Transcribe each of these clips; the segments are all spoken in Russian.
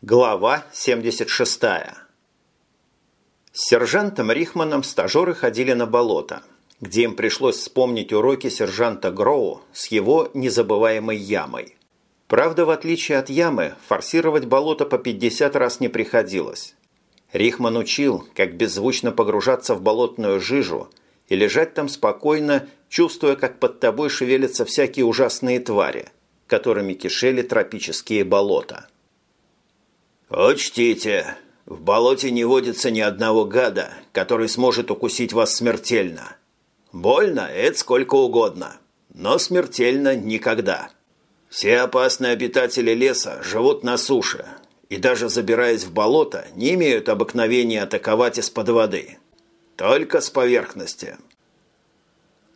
Глава 76. С сержантом Рихманом стажеры ходили на болото, где им пришлось вспомнить уроки сержанта Гроу с его незабываемой ямой. Правда, в отличие от ямы, форсировать болото по 50 раз не приходилось. Рихман учил, как беззвучно погружаться в болотную жижу и лежать там спокойно, чувствуя, как под тобой шевелятся всякие ужасные твари, которыми кишели тропические болота. «Учтите, в болоте не водится ни одного гада, который сможет укусить вас смертельно. Больно – это сколько угодно, но смертельно никогда. Все опасные обитатели леса живут на суше, и даже забираясь в болото, не имеют обыкновения атаковать из-под воды. Только с поверхности».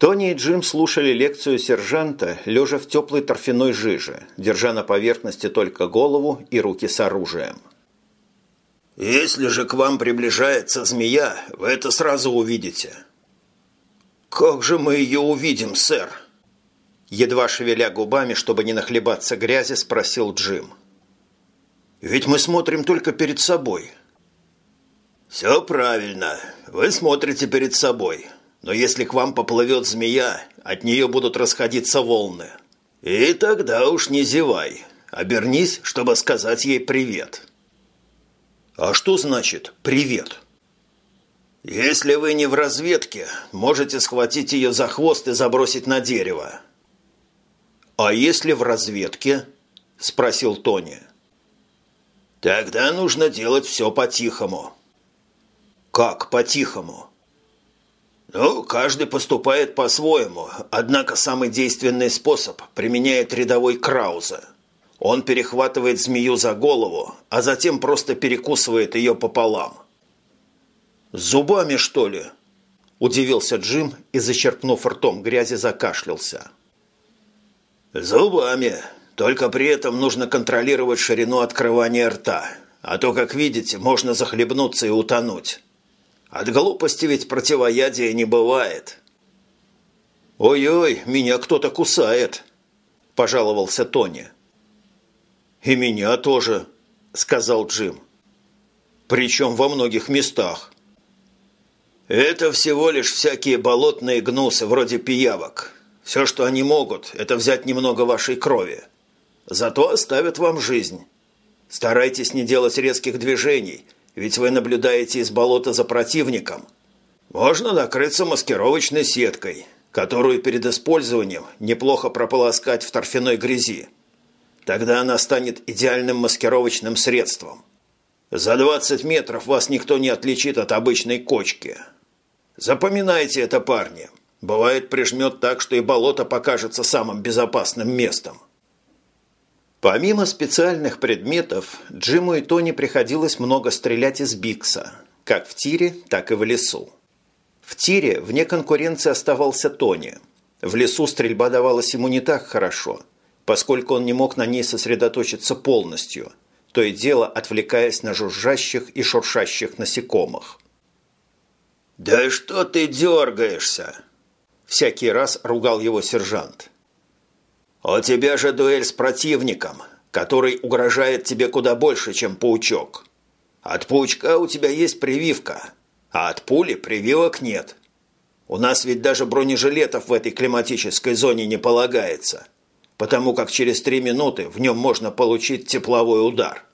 Тони и Джим слушали лекцию сержанта, лежа в теплой торфяной жиже, держа на поверхности только голову и руки с оружием. «Если же к вам приближается змея, вы это сразу увидите». «Как же мы ее увидим, сэр?» Едва шевеля губами, чтобы не нахлебаться грязи, спросил Джим. «Ведь мы смотрим только перед собой». «Все правильно. Вы смотрите перед собой. Но если к вам поплывет змея, от нее будут расходиться волны. И тогда уж не зевай. Обернись, чтобы сказать ей привет». «А что значит «привет»?» «Если вы не в разведке, можете схватить ее за хвост и забросить на дерево». «А если в разведке?» – спросил Тони. «Тогда нужно делать все по-тихому». «Как по-тихому?» Ну, каждый поступает по-своему, однако самый действенный способ применяет рядовой Крауза. Он перехватывает змею за голову, а затем просто перекусывает ее пополам. «Зубами, что ли?» – удивился Джим и, зачерпнув ртом грязи, закашлялся. «Зубами. Только при этом нужно контролировать ширину открывания рта, а то, как видите, можно захлебнуться и утонуть». От глупости ведь противоядия не бывает. «Ой-ой, меня кто-то кусает», – пожаловался Тони. «И меня тоже», – сказал Джим. «Причем во многих местах». «Это всего лишь всякие болотные гнусы, вроде пиявок. Все, что они могут, это взять немного вашей крови. Зато оставят вам жизнь. Старайтесь не делать резких движений – ведь вы наблюдаете из болота за противником. Можно накрыться маскировочной сеткой, которую перед использованием неплохо прополоскать в торфяной грязи. Тогда она станет идеальным маскировочным средством. За 20 метров вас никто не отличит от обычной кочки. Запоминайте это, парни. Бывает прижмет так, что и болото покажется самым безопасным местом. Помимо специальных предметов, Джиму и Тони приходилось много стрелять из Бикса, как в тире, так и в лесу. В тире вне конкуренции оставался Тони. В лесу стрельба давалась ему не так хорошо, поскольку он не мог на ней сосредоточиться полностью, то и дело отвлекаясь на жужжащих и шуршащих насекомых. «Да что ты дергаешься?» Всякий раз ругал его сержант. «У тебя же дуэль с противником, который угрожает тебе куда больше, чем паучок. От паучка у тебя есть прививка, а от пули прививок нет. У нас ведь даже бронежилетов в этой климатической зоне не полагается, потому как через три минуты в нем можно получить тепловой удар.